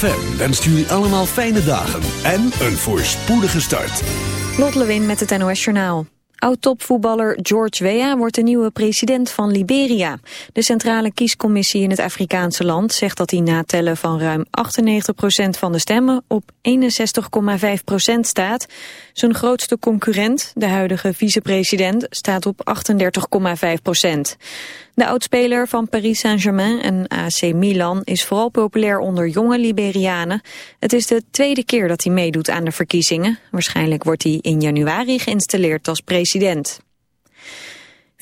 ZFM wenst jullie allemaal fijne dagen en een voorspoedige start. Lot Lewin met het NOS Journaal. Oud-topvoetballer George Weah wordt de nieuwe president van Liberia. De centrale kiescommissie in het Afrikaanse land zegt dat hij na tellen van ruim 98% van de stemmen op 61,5% staat. Zijn grootste concurrent, de huidige vicepresident, staat op 38,5%. De oudspeler van Paris Saint-Germain en AC Milan is vooral populair onder jonge Liberianen. Het is de tweede keer dat hij meedoet aan de verkiezingen. Waarschijnlijk wordt hij in januari geïnstalleerd als president.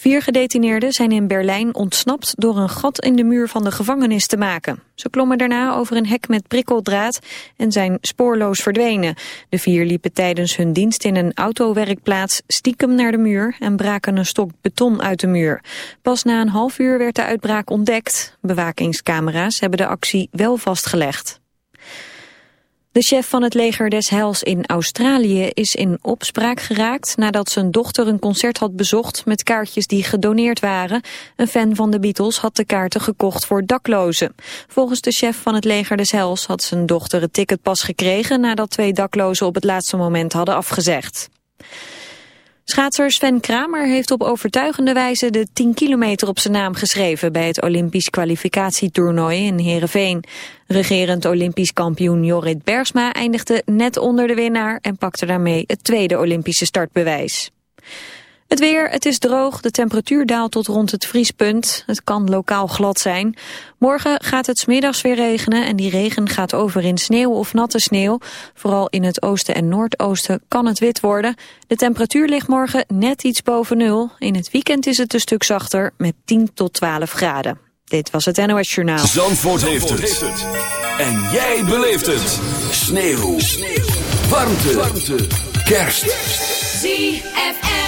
Vier gedetineerden zijn in Berlijn ontsnapt door een gat in de muur van de gevangenis te maken. Ze klommen daarna over een hek met prikkeldraad en zijn spoorloos verdwenen. De vier liepen tijdens hun dienst in een autowerkplaats stiekem naar de muur en braken een stok beton uit de muur. Pas na een half uur werd de uitbraak ontdekt. Bewakingscamera's hebben de actie wel vastgelegd. De chef van het leger des Heils in Australië is in opspraak geraakt nadat zijn dochter een concert had bezocht met kaartjes die gedoneerd waren. Een fan van de Beatles had de kaarten gekocht voor daklozen. Volgens de chef van het leger des Heils had zijn dochter het ticket pas gekregen nadat twee daklozen op het laatste moment hadden afgezegd. Schaatser Sven Kramer heeft op overtuigende wijze de 10 kilometer op zijn naam geschreven bij het Olympisch kwalificatietoernooi in Heerenveen. Regerend Olympisch kampioen Jorrit Bergsma eindigde net onder de winnaar en pakte daarmee het tweede Olympische startbewijs. Het weer, het is droog, de temperatuur daalt tot rond het vriespunt. Het kan lokaal glad zijn. Morgen gaat het smiddags weer regenen en die regen gaat over in sneeuw of natte sneeuw. Vooral in het oosten en noordoosten kan het wit worden. De temperatuur ligt morgen net iets boven nul. In het weekend is het een stuk zachter met 10 tot 12 graden. Dit was het NOS Journaal. Zandvoort, heeft, het. En jij beleeft het. Sneeuw. sneeuw. Warmte. Warmte. Kerst. ZFM.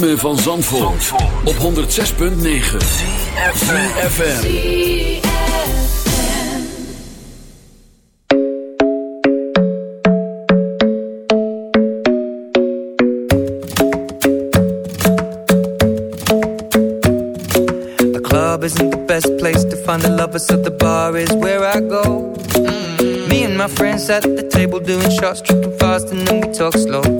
ritme van Zandvoort, op 106.9 CFFM The club isn't the best place to find a lover so the bar is where I go. Mm. -hmm. Me and my friends at the table doing shots tripping fast and then we talk slow.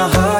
my heart.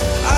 I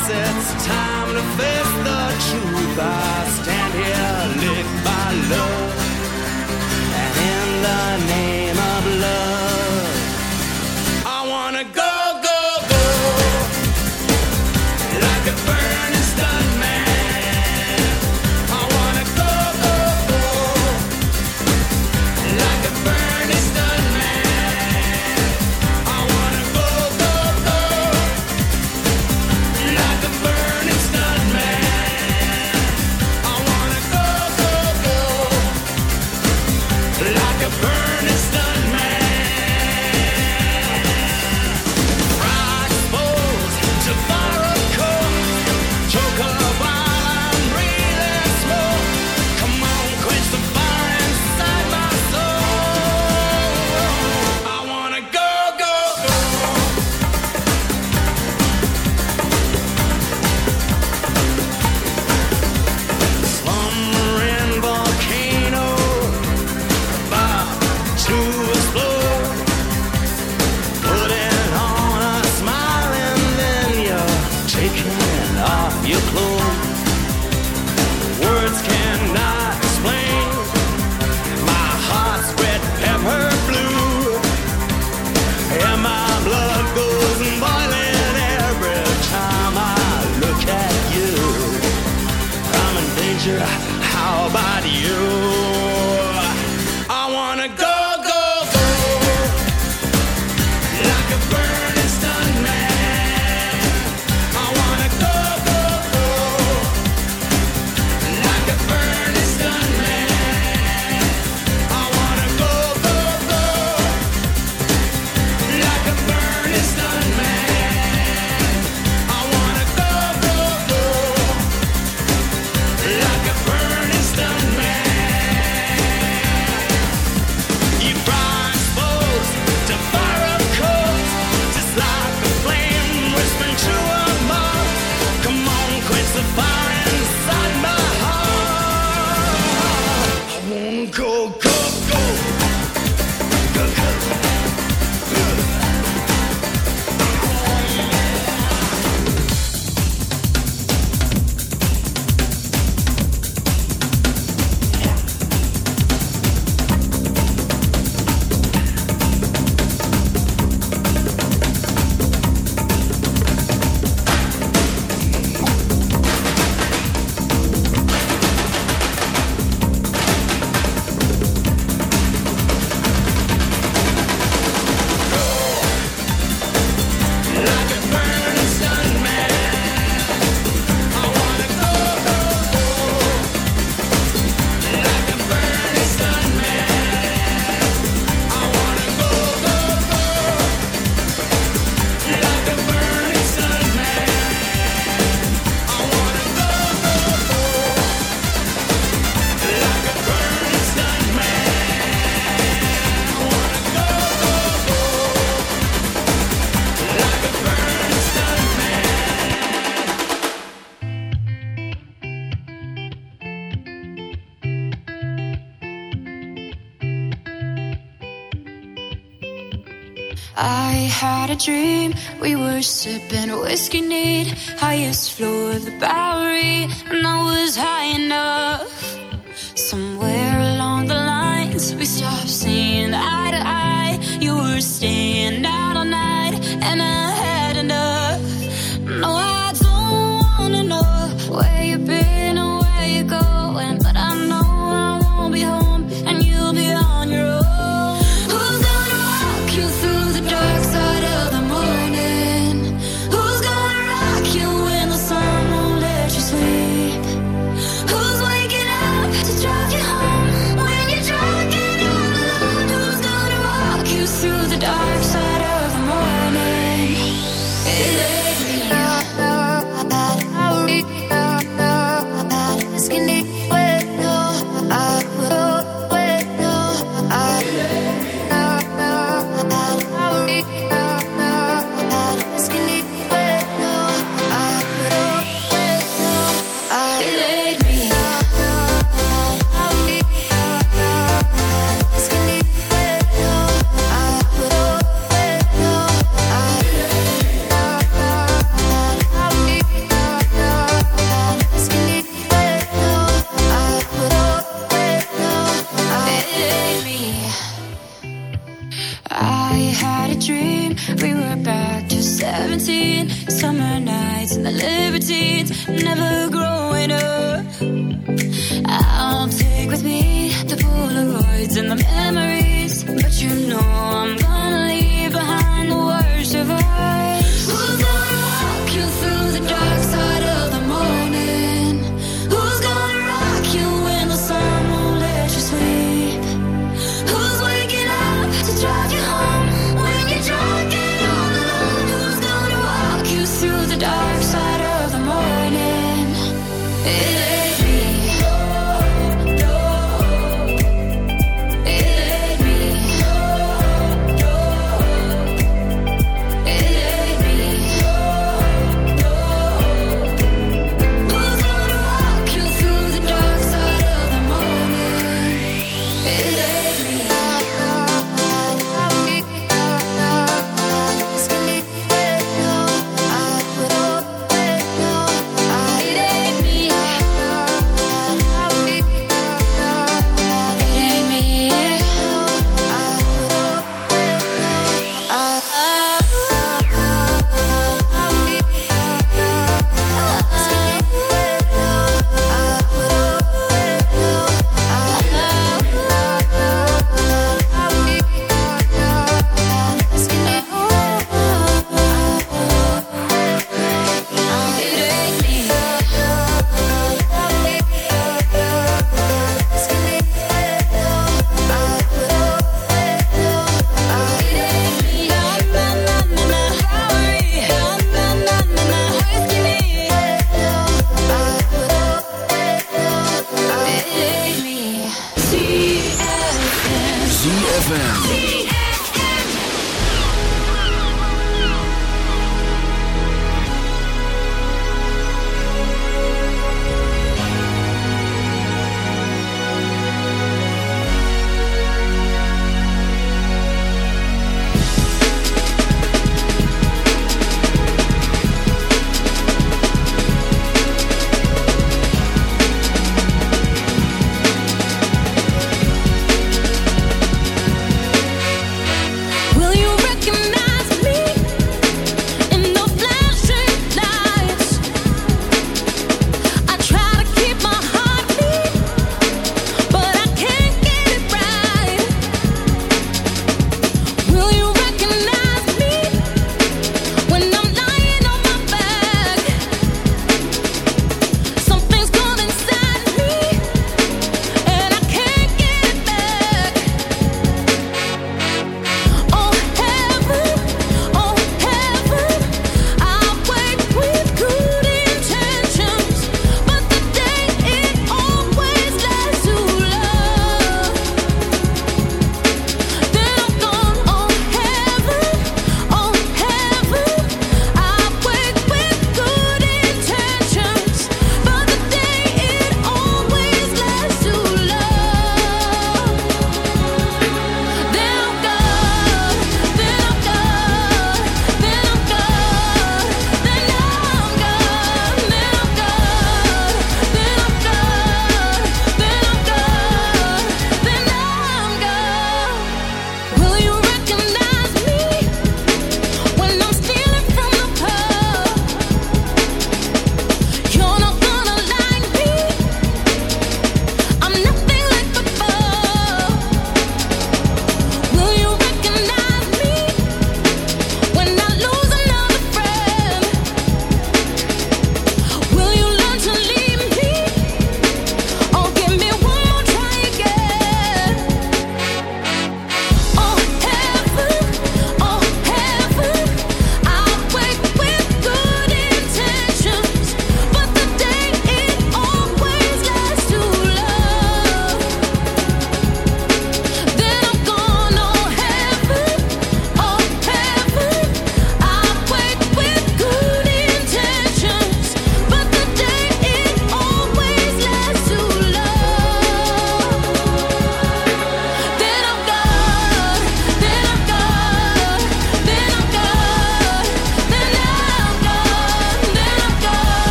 guess it's time to face the truth. I stand here, lick by love, and in the name of love, I wanna go. sipping whiskey, need highest floor of the Bowery, and I was high enough. Somewhere along the lines, we stopped seeing.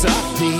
soft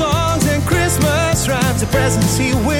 songs and Christmas rhymes, the presents he will.